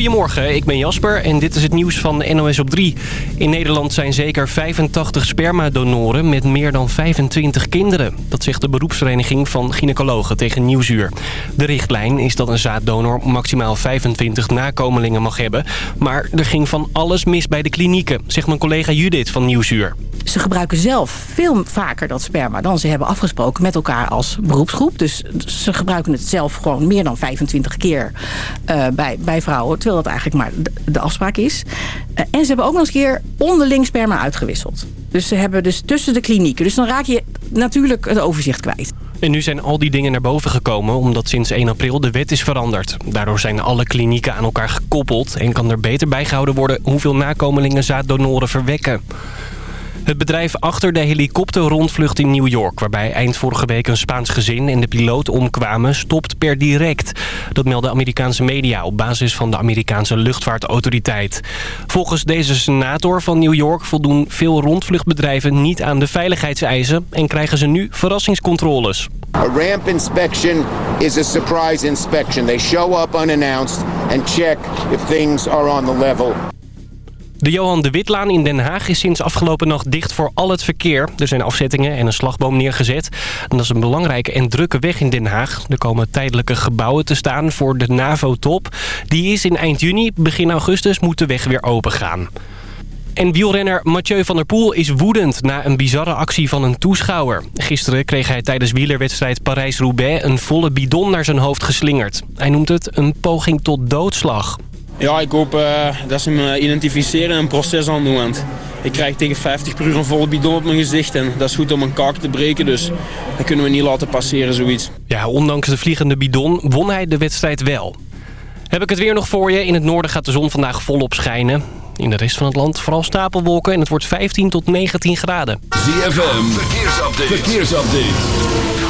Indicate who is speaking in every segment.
Speaker 1: Goedemorgen, ik ben Jasper en dit is het nieuws van NOS op 3. In Nederland zijn zeker 85 spermadonoren met meer dan 25 kinderen. Dat zegt de beroepsvereniging van gynaecologen tegen Nieuwsuur. De richtlijn is dat een zaaddonor maximaal 25 nakomelingen mag hebben. Maar er ging van alles mis bij de klinieken, zegt mijn collega Judith van Nieuwsuur.
Speaker 2: Ze gebruiken zelf veel vaker dat sperma dan ze hebben afgesproken met elkaar als beroepsgroep. Dus ze gebruiken het zelf gewoon meer dan 25 keer uh, bij, bij vrouwen. Terwijl dat eigenlijk maar de, afspraak is. Uh, en ze hebben ook nog eens een keer onderling sperma uitgewisseld. Dus ze hebben dus tussen de klinieken. Dus dan raak je natuurlijk het overzicht kwijt.
Speaker 1: En nu zijn al die dingen naar boven gekomen omdat sinds 1 april de wet is veranderd. Daardoor zijn alle klinieken aan elkaar gekoppeld en kan er beter bijgehouden worden hoeveel nakomelingen zaaddonoren verwekken. Het bedrijf achter de helikopterrondvlucht in New York... waarbij eind vorige week een Spaans gezin en de piloot omkwamen... stopt per direct. Dat melden Amerikaanse media op basis van de Amerikaanse luchtvaartautoriteit. Volgens deze senator van New York voldoen veel rondvluchtbedrijven... niet aan de veiligheidseisen en krijgen ze nu verrassingscontroles.
Speaker 3: A ramp inspection is a surprise inspection. They show up unannounced and check if things are on the level.
Speaker 1: De Johan de Witlaan in Den Haag is sinds afgelopen nacht dicht voor al het verkeer. Er zijn afzettingen en een slagboom neergezet. Dat is een belangrijke en drukke weg in Den Haag. Er komen tijdelijke gebouwen te staan voor de NAVO-top. Die is in eind juni. Begin augustus moet de weg weer open gaan. En wielrenner Mathieu van der Poel is woedend na een bizarre actie van een toeschouwer. Gisteren kreeg hij tijdens wielerwedstrijd Parijs-Roubaix een volle bidon naar zijn hoofd geslingerd. Hij noemt het een poging tot doodslag.
Speaker 4: Ja, ik hoop uh, dat ze me identificeren en een proces aan doen. Want ik krijg tegen 50 per uur een volle bidon op mijn gezicht. En dat is goed om een kaak te breken, dus dat kunnen we niet laten passeren, zoiets.
Speaker 1: Ja, ondanks de vliegende bidon won hij de wedstrijd wel. Heb ik het weer nog voor je. In het noorden gaat de zon vandaag volop schijnen. In de rest van het land vooral stapelwolken en het wordt 15 tot 19 graden.
Speaker 5: ZFM, verkeersupdate. verkeersupdate.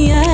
Speaker 6: yeah.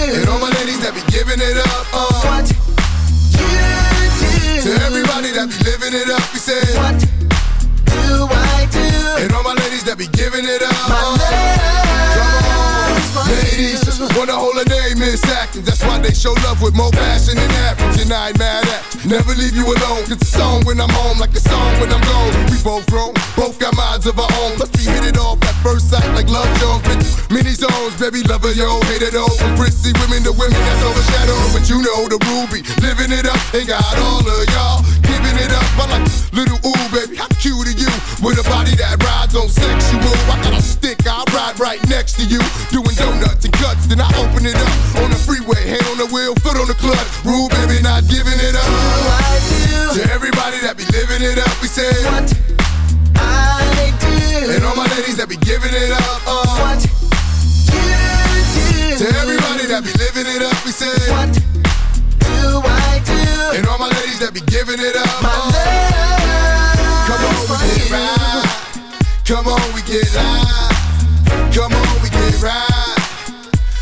Speaker 6: And all my ladies that be giving it up, uh. What do. To everybody that be living it up, we say what do I do? And all my ladies that be giving it up, uh. Come on, ladies, hold a name Miss Atkins. That's why they show love with more passion than average. And I ain't mad at. Never leave you alone. It's a song when I'm home, like a song when I'm gone. We both grown, both got minds of our own. Let's be hit it off at first sight, like love Jones. Through many zones, baby, lover, yo, hate it all. From prissy women to women that's overshadowed. But you know the ruby, living it up, ain't got all of y'all giving it up. I like little ooh, baby, how cute are you? With a body that rides on sexual. I got a stick, I ride right next to you. Doing donuts and cuts, then I open it up on the freeway, hand on the wheel, foot on the clutch. Rule, baby, not giving it up. To everybody that be living it up, we say what I do. And all my ladies that be giving it up, uh. What you do. To everybody that be living it up, we say what do I do? And all my ladies that be giving it up, My uh. Come on, we get right. Come on, we get live. Come on, we get right.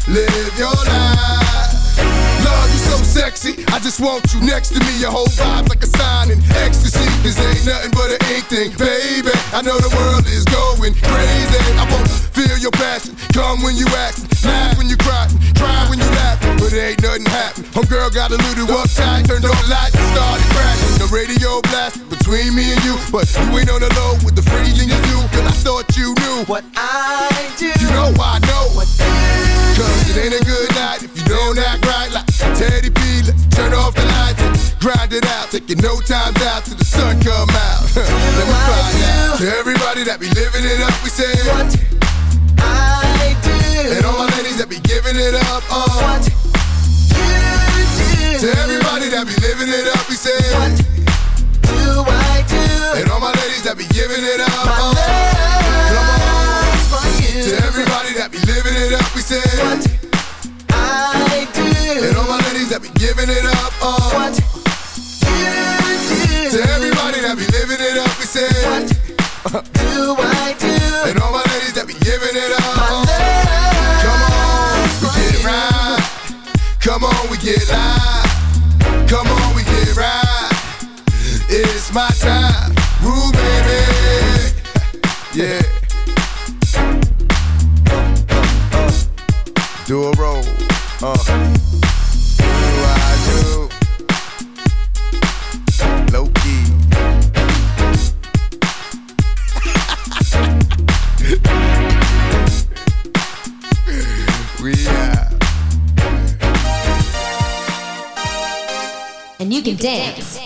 Speaker 6: Live your life. Love you so sexy. I just want you next to me. Your whole vibe's like a sign in ecstasy. This ain't nothing but an ink thing, baby. I know the world is going crazy. I wanna feel your passion. Come when you act, laugh when you cry, cry when you laugh. But it ain't nothing happen. Homegirl got a little uptight, turned on lights and started crashing. The radio blast between me and you, but you ain't on the low with the freezing you do. Cause I thought you knew what I do. You know I know what Cause it ain't a good night if you don't act right like Teddy P. Let's turn off the lights and grind it out. Taking no time out till the sun come out. Let me find out. To everybody that be living it up, we say what I do. And all my ladies that be giving it up, uh. What you do. To everybody that be living it up, we say what that be giving it up. Come on. To everybody that be living it up, we say what I do. And all my ladies that be giving it up, uh. What you do. To everybody that be living it up, we say what do I do? It's my time, Rue baby. Yeah. Do a roll, uh. Do I do? Low key. we are.
Speaker 7: And you can dance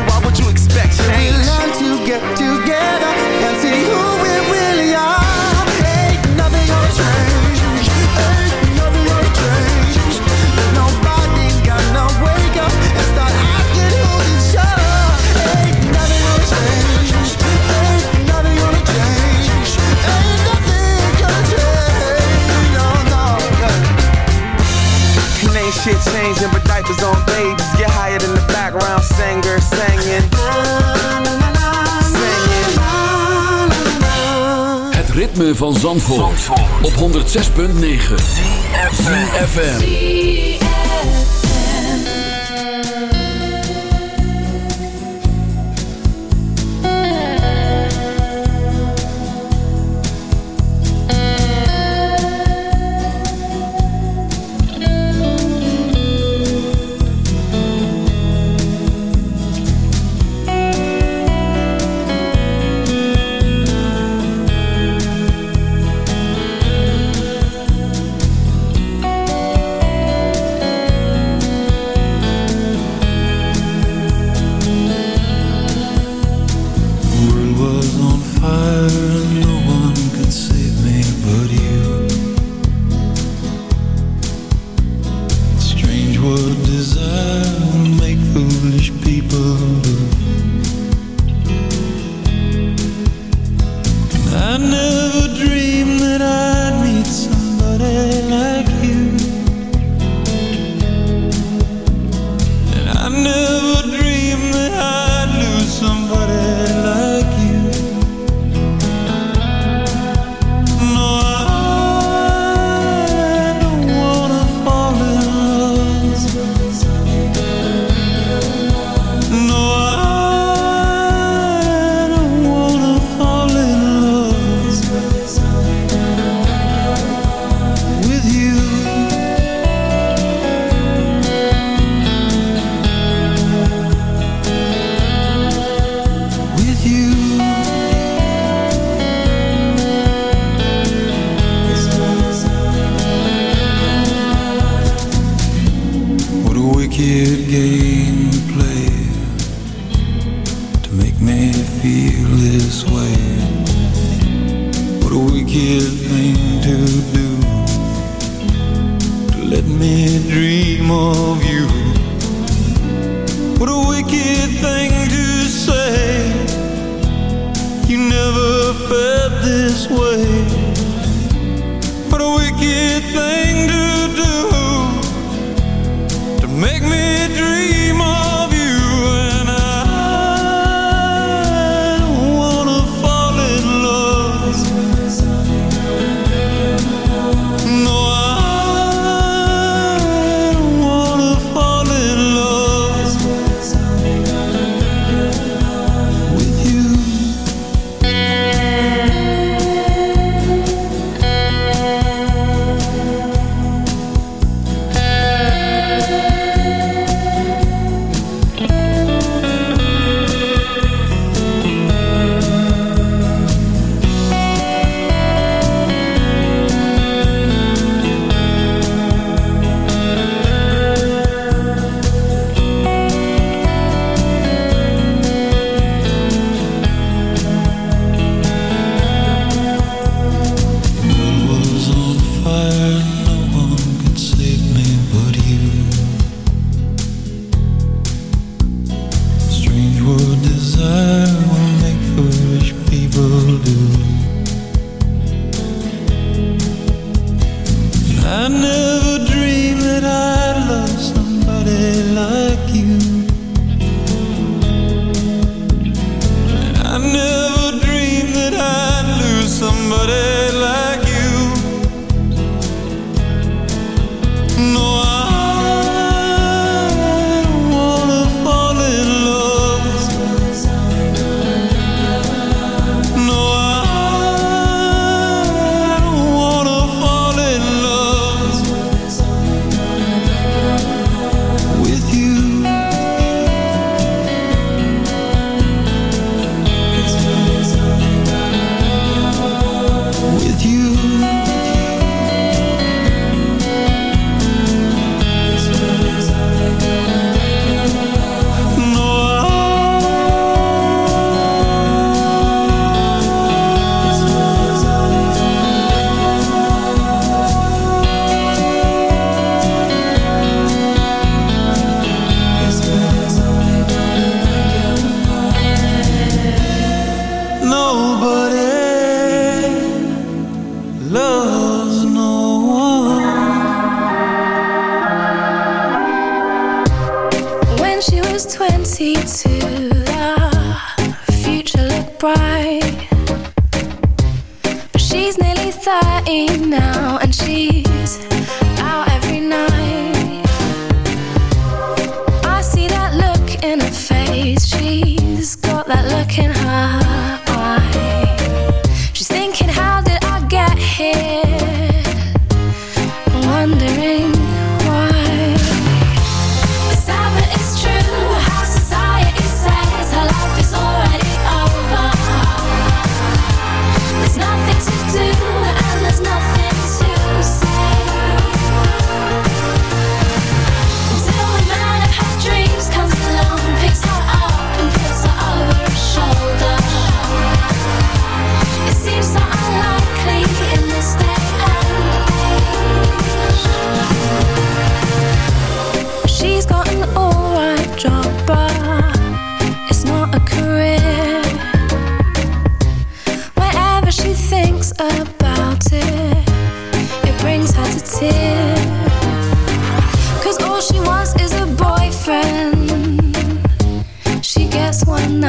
Speaker 8: what you expect change.
Speaker 9: We learn to get together and see who
Speaker 8: Shit changing, but diapers on babies. Get higher than the background singer singing.
Speaker 10: Het ritme van Zandvoort, Zandvoort. op 106.9 FM.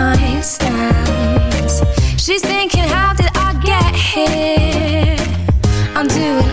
Speaker 11: nightstands She's thinking how did I get here? I'm doing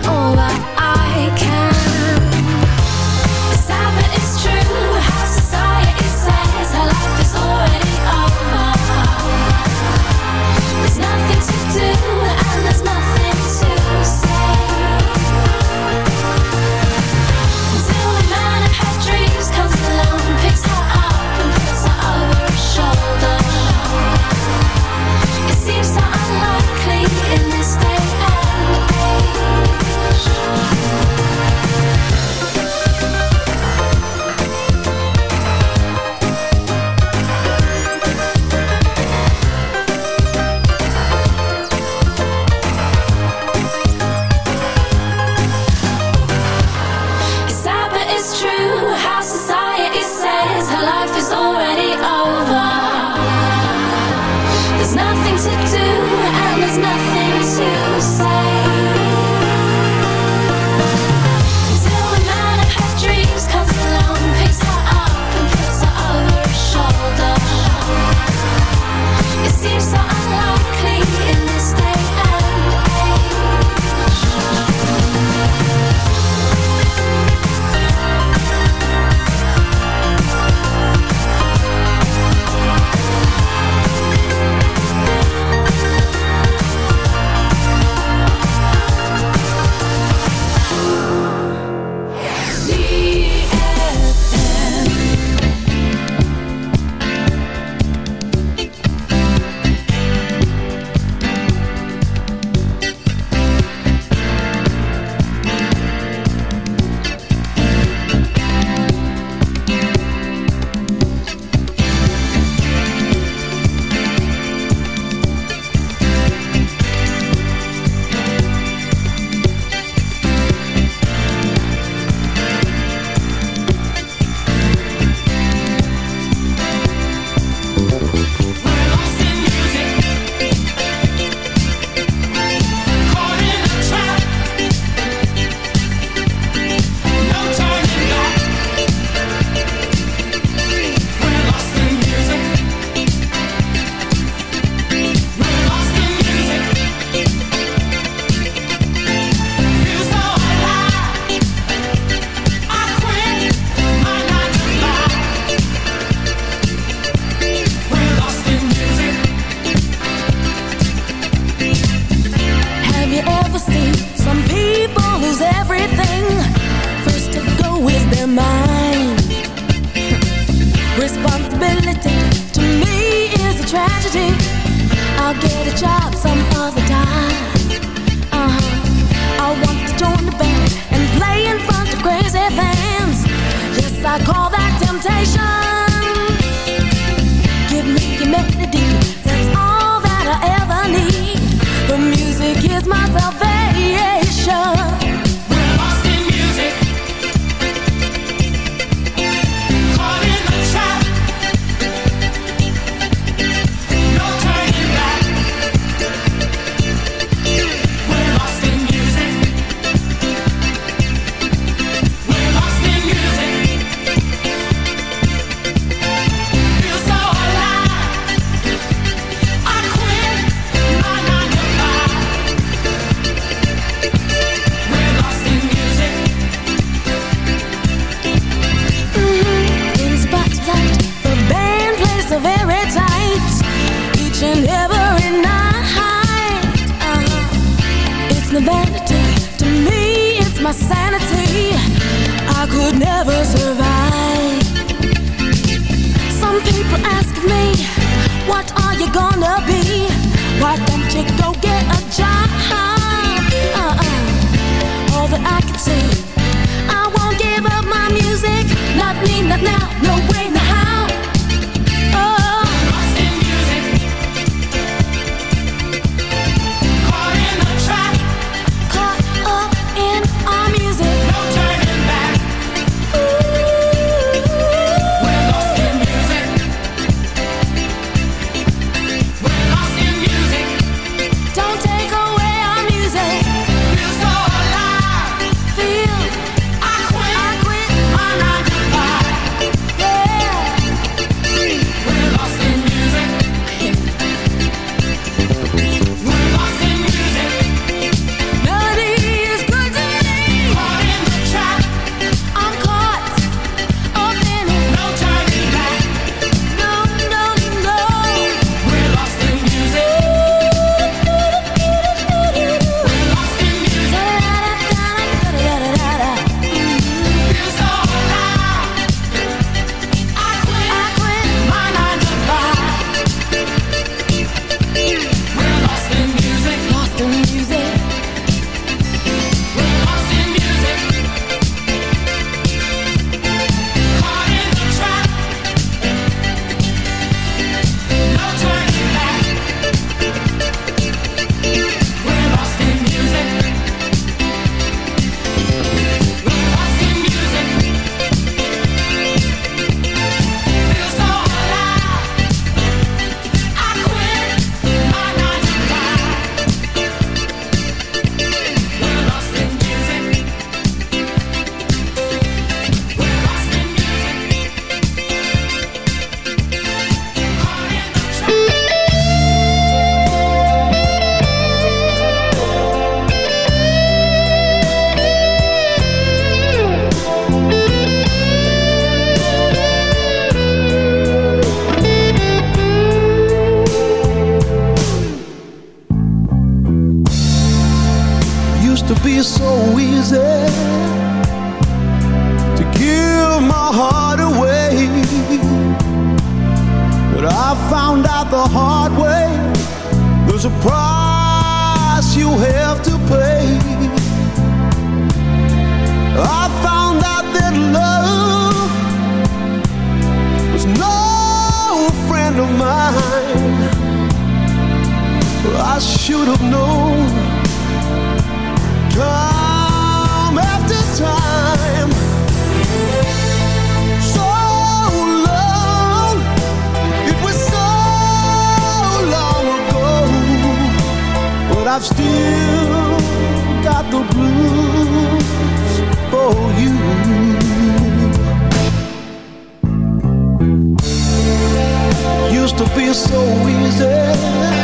Speaker 9: Easy. there.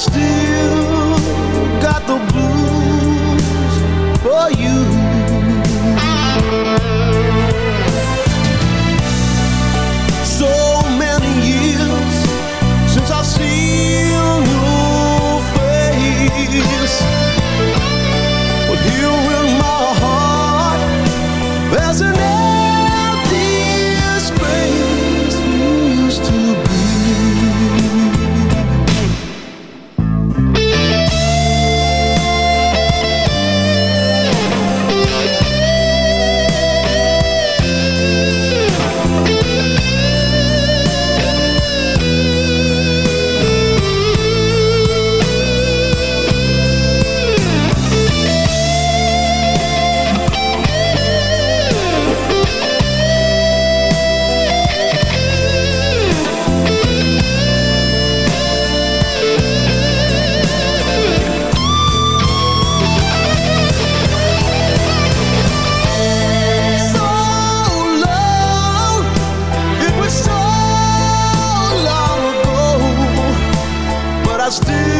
Speaker 9: Still still